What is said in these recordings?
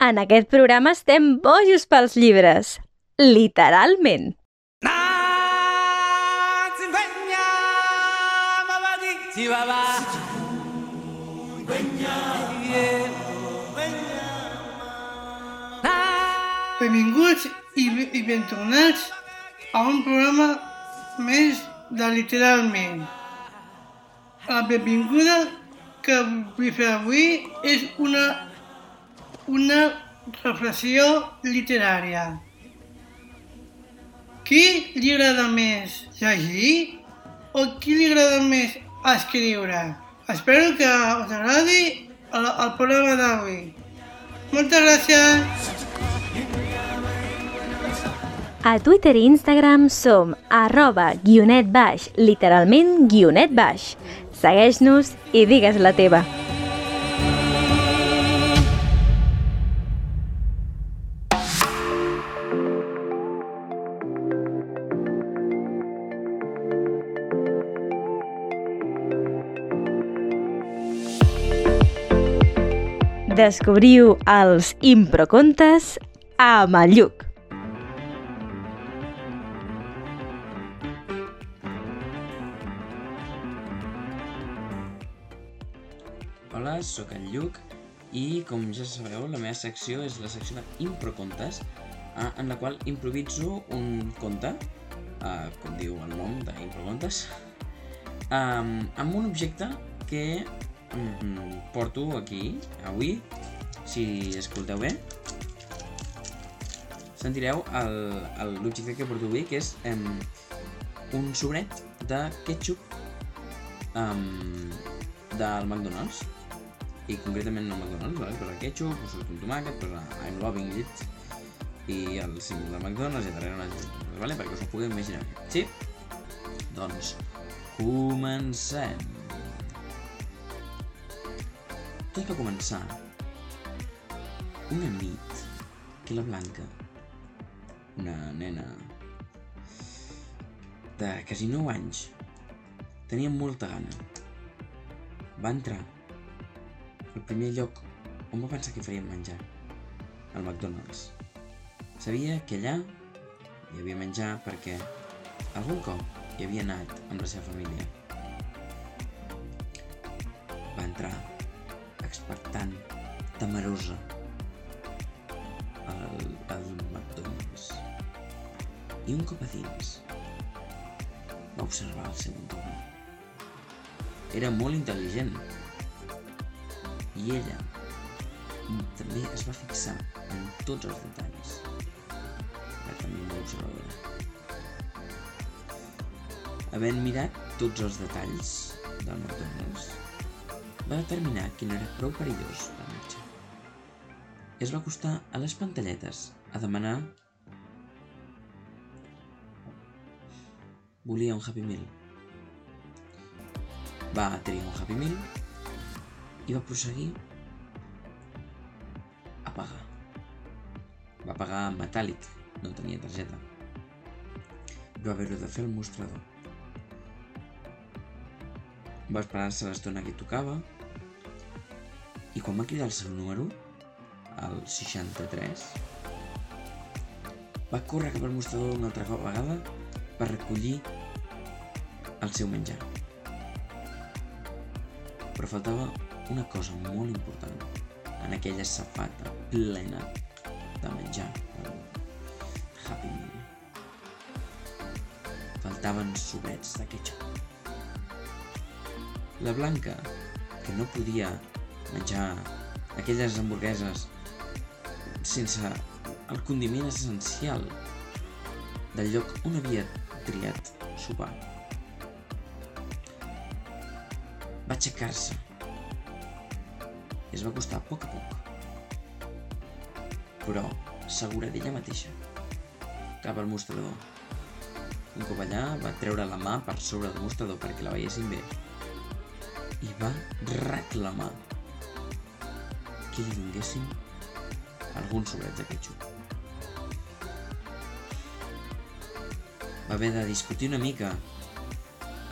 En aquest programa estem bojos pels llibres. Literalment. Benvinguts i, i ben tornats a un programa més de Literalment. La benvinguda que vull fer avui és una, una reflexió literària. Qui li agrada més llegir o qui li agrada més escriure? Espero que us agradi el, el programa d'avui. Moltes gràcies! A Twitter i Instagram som arroba guionet baix, literalment guionet baix. Segueix-nos i digues la teva. Descobriu els improcontes amb el Lluc. Hola, sóc el Lluc i com ja sabeu la meva secció és la secció d'improcontes eh, en la qual improviso un conte, eh, com diu el nom d'improcontes, um, amb un objecte que um, porto aquí avui, si escolteu bé. Sentireu l'objecte que porto avui, que és um, un sobret de ketchup um, del McDonald's i concretament no McDonald's, vale? posa ketchup, posa un tomàquet, posa I'm loving it i el símbol de McDonald's i darrere una vale? perquè us ho pugueu imaginar. Sí? Doncs comencem. Tot va començar una nit que la Blanca, una nena de quasi 9 anys, tenia molta gana. Va entrar el primer lloc on va pensar que farien menjar, al McDonald's. Sabia que allà hi havia menjar perquè algun cop hi havia anat amb la seva família. Va entrar, expectant, temerosa, al, al McDonald's. I un cop a dins, va observar el seu entorn. Era molt intel·ligent, i ella també es va fixar en tots els detalls. Era també molt observadora. Havent mirat tots els detalls del McDonald's, va determinar que no era prou perillós per marxar. I es va acostar a les pantalletes a demanar volia un Happy Meal. Va tenir un Happy Meal i va prosseguir a pagar. Va pagar en metàl·lic, no tenia targeta. Va haver-ho de fer el mostrador. Va esperar-se l'estona que tocava i quan va cridar el seu número, el 63, va córrer cap al mostrador una altra vegada per recollir el seu menjar. Però faltava una cosa molt important en aquella safata plena de menjar Happy Meal. Faltaven sobrets de ketchup. La Blanca, que no podia menjar aquelles hamburgueses sense el condiment essencial del lloc on havia triat sopar. Va aixecar-se i es va acostar a poc a poc. Però, segura d'ella mateixa, cap al mostrador. Un cop allà, va treure la mà per sobre del mostrador perquè la veiessin bé i va reclamar que li donessin alguns sobrets de ketchup. Va haver de discutir una mica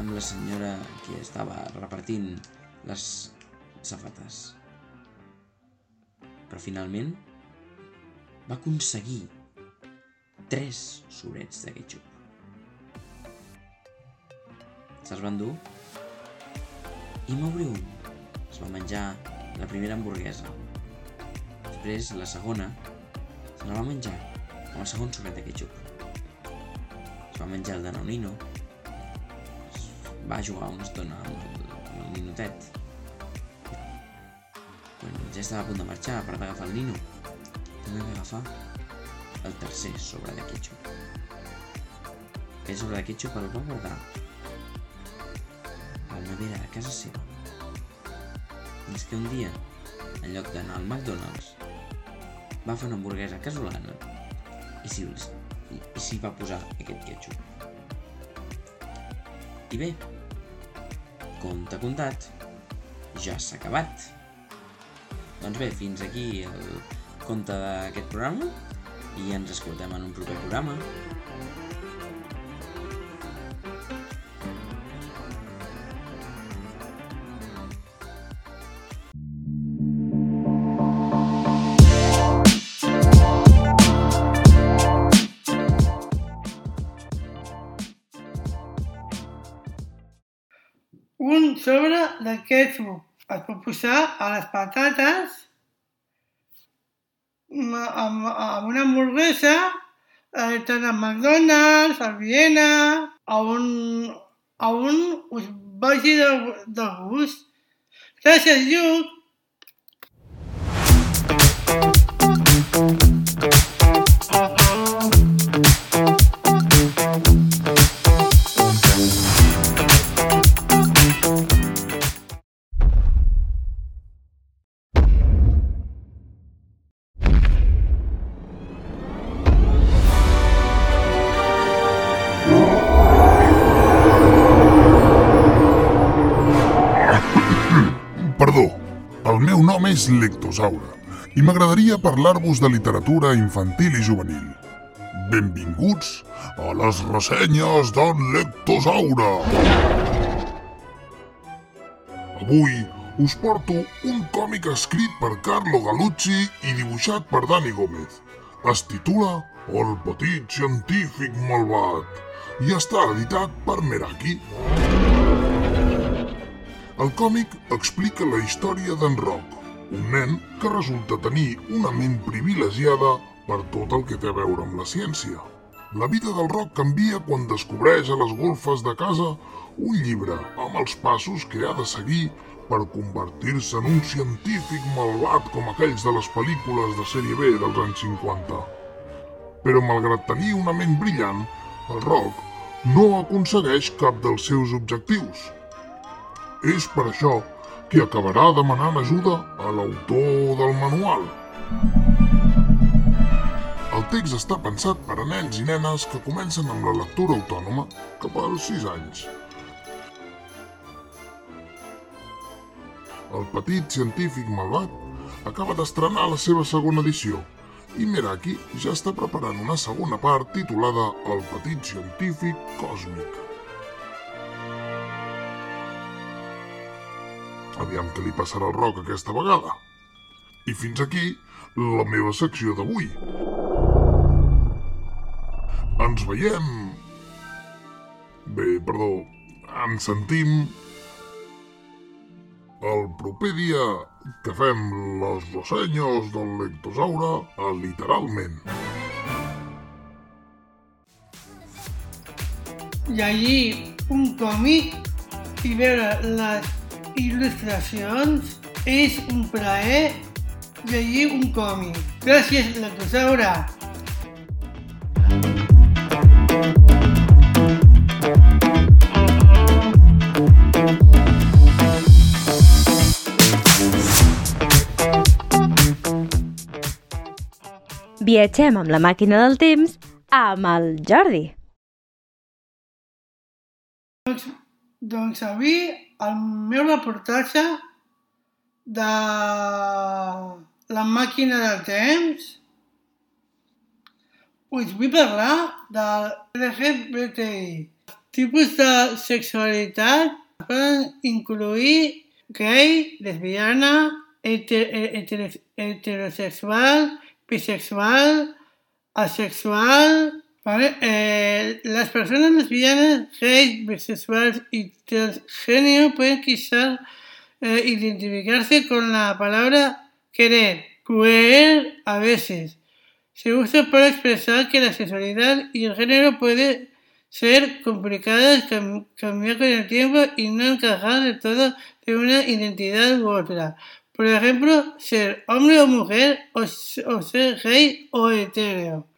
amb la senyora que estava repartint les safates. Però finalment va aconseguir tres sobrets de ketchup. Se'ls va endur i m'obri un. Es va menjar la primera hamburguesa. Després, la segona, se la va menjar amb el segon sobret de ketchup. Es va menjar el de Nonino. Va jugar una estona amb el, amb el ninotet. Quan ja estava a punt de marxar per d'agafar el nino, també va agafar el tercer sobre de ketchup. Aquell sobre de ketchup el va guardar a la nevera de casa seva. Fins que un dia, en lloc d'anar al McDonald's, va fer una hamburguesa casolana i s'hi i, i s'hi va posar aquest ketchup. I bé, compte comptat, ja s'ha acabat. Doncs bé, fins aquí el conte d'aquest programa i ens escoltem en un proper programa. Sobre de ketchup es pot posar a les patates amb, amb una hamburguesa, eh, tant a McDonald's, al Viena, a on, a on us vagi de, de gust. Gràcies, Lluc. Perdó, el meu nom és Lectosaure i m'agradaria parlar-vos de literatura infantil i juvenil. Benvinguts a les ressenyes d'en Lectosaure! Avui us porto un còmic escrit per Carlo Galucci i dibuixat per Dani Gómez. Es titula El petit científic malvat i està editat per Meraki. El còmic explica la història d'en Roc, un nen que resulta tenir una ment privilegiada per tot el que té a veure amb la ciència. La vida del Roc canvia quan descobreix a les golfes de casa un llibre amb els passos que ha de seguir per convertir-se en un científic malvat com aquells de les pel·lícules de sèrie B dels anys 50. Però malgrat tenir una ment brillant, el Roc no aconsegueix cap dels seus objectius. És per això que acabarà demanant ajuda a l'autor del manual. El text està pensat per a nens i nenes que comencen amb la lectura autònoma cap als 6 anys. El petit científic malvat acaba d'estrenar la seva segona edició i Meraki ja està preparant una segona part titulada El petit científic còsmic. Aviam què li passarà al roc aquesta vegada. I fins aquí la meva secció d'avui. Ens veiem... Bé, perdó, ens sentim el proper dia que fem les ressenyes del lectosaure a literalment. llegir un còmic i veure les il·lustracions és un plaer llegir un còmic. Gràcies, Lectosaure! Viatgem amb la màquina del temps amb el Jordi. Doncs avui el meu reportatge de la màquina del temps us vull parlar del LGBTI. Tipus de sexualitat poden incluir gay, lesbiana, heter heter heterosexual, bisexual, asexual, ¿vale? Eh, las personas lesbianas, gays, bisexuales y transgénero pueden quizás eh, identificarse con la palabra querer, querer a veces. Se usa para expresar que la sexualidad y el género puede ser complicadas, cam- cambiar con el tiempo y no encajar de todo de una identidad u otra. Por ejemplo, ser hombre o mujer o ser gay o hetero.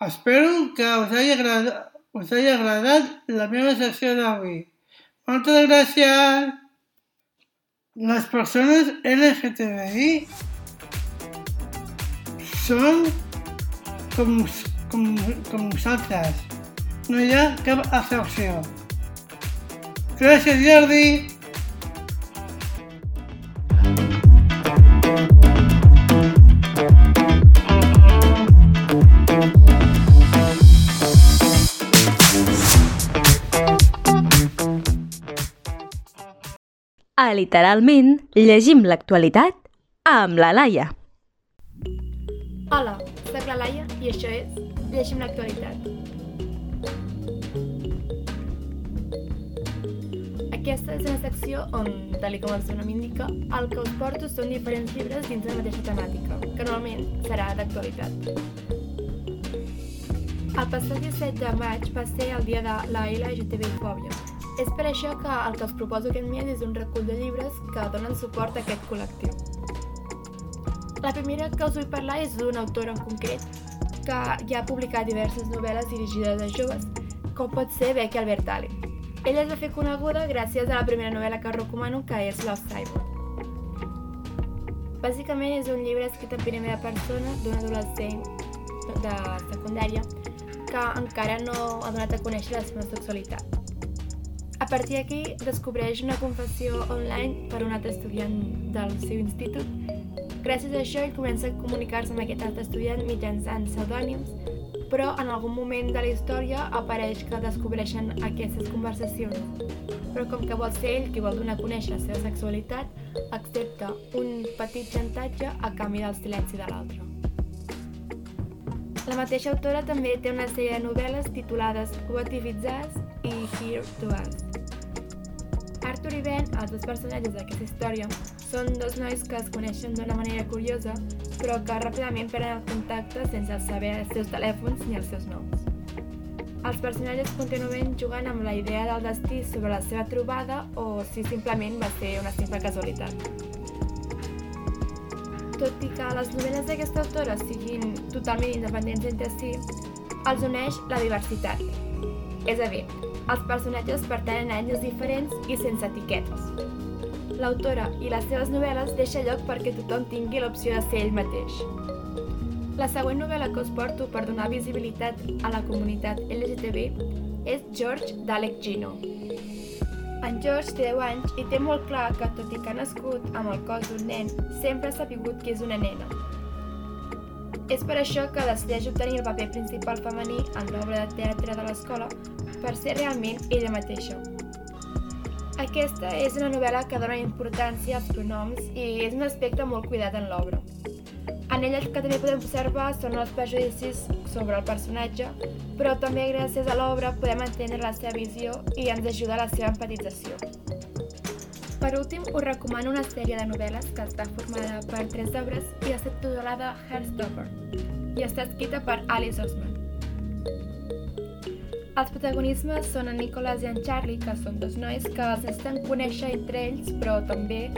Espero que us hagi agradat, us hagi agradat la meva secció d'avui. Moltes gràcies! Les persones LGTBI són com, com, com. No hi ha cap excepció. Gràcies, Jordi! Literalment, llegim l'actualitat amb la Laia. Hola, sóc la Laia i això és Llegim l'actualitat. Aquesta és una secció on, tal com el seu nom indica, el que us porto són diferents llibres dins de la mateixa temàtica, que normalment serà d'actualitat. El passat 17 de maig va ser el dia de la LGTBI-fòbia. És per això que el que us proposo aquest mes és un recull de llibres que donen suport a aquest col·lectiu. La primera que us vull parlar és d'una autora en concret que ja ha publicat diverses novel·les dirigides a joves, com pot ser Becky Albertalli. Ella es va fer coneguda gràcies a la primera novel·la que recomano, que és Lost Cyborg. Bàsicament és un llibre escrit en primera persona d'un adolescent de secundària que encara no ha donat a conèixer la seva sexualitat. Partir d'aquí descobreix una confessió online per un altre estudiant del seu institut Gràcies a això, ell comença a comunicar-se amb aquest altre estudiant mitjançant pseudònims, però en algun moment de la història apareix que descobreixen aquestes conversacions. Però com que vol ser ell qui vol donar a conèixer la seva sexualitat, accepta un petit xantatge a canvi del silenci de l'altre. La mateixa autora també té una sèrie de novel·les titulades What i Here to Us. Ben, els dos personatges d'aquesta història, són dos nois que es coneixen d'una manera curiosa, però que ràpidament perden el contacte sense saber els seus telèfons ni els seus noms. Els personatges continuen jugant amb la idea del destí sobre la seva trobada o si simplement va ser una simple casualitat. Tot i que les novel·les d'aquesta autora siguin totalment independents entre si, els uneix la diversitat. És a dir, els personatges pertanyen a anys diferents i sense etiquetes. L'autora i les seves novel·les deixa lloc perquè tothom tingui l'opció de ser ell mateix. La següent novel·la que us porto per donar visibilitat a la comunitat LGTB és George d'Alec Gino. En George té 10 anys i té molt clar que, tot i que ha nascut amb el cos d'un nen, sempre ha sabut que és una nena. És per això que decideix obtenir el paper principal femení en l'obra de teatre de l'escola per ser realment ella mateixa. Aquesta és una novel·la que dona importància als pronoms i és un aspecte molt cuidat en l'obra. En ella el que també podem observar són els prejudicis sobre el personatge, però també gràcies a l'obra podem entendre la seva visió i ens ajuda a la seva empatització. Per últim, us recomano una sèrie de novel·les que està formada per tres obres i està titulada Heartstopper i està escrita per Alice Osman. Els protagonismes són en Nicholas i en Charlie, que són dos nois que es necessiten conèixer entre ells, però també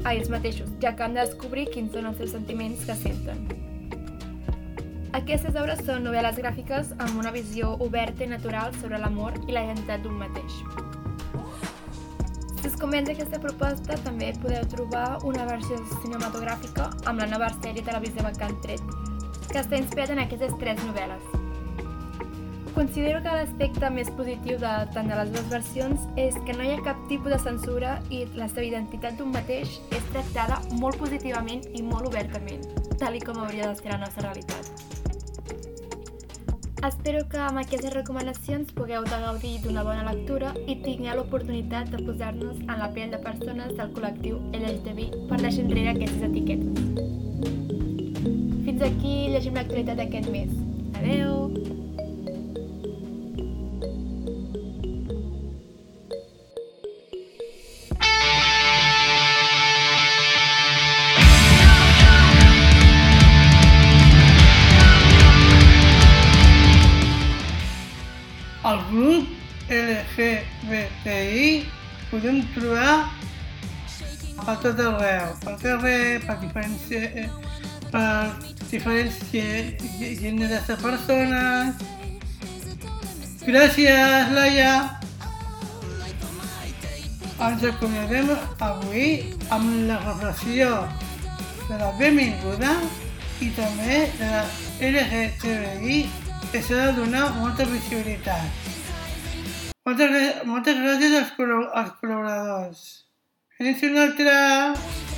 a ells mateixos, ja que han de descobrir quins són els seus sentiments que senten. Aquestes obres són novel·les gràfiques amb una visió oberta i natural sobre l'amor i la identitat d'un mateix. Si us convenç aquesta proposta, també podeu trobar una versió cinematogràfica amb la nova sèrie televisiva que han tret, que està inspirat en aquestes tres novel·les. Considero que l'aspecte més positiu de tant de les dues versions és que no hi ha cap tipus de censura i la seva identitat d'un mateix és tractada molt positivament i molt obertament, tal com hauria de ser la nostra realitat. Espero que amb aquestes recomanacions pugueu de gaudir d'una bona lectura i tingueu l'oportunitat de posar-nos en la pell de persones del col·lectiu LGTBI per deixar enrere aquestes etiquetes. Fins aquí llegim l'actualitat d'aquest mes. Adeu! Podem trobar a tot arreu, pel carrer, per diferents, eh, per diferents gè- gè- gèneres de persones. Gràcies, Laia! Ens acomiadem avui amb la reflexió de la benvinguda i també de la LGTBI que s'ha de donar molta visibilitat. Moltes, moltes gràcies als, als col·laboradors. Fins una altra!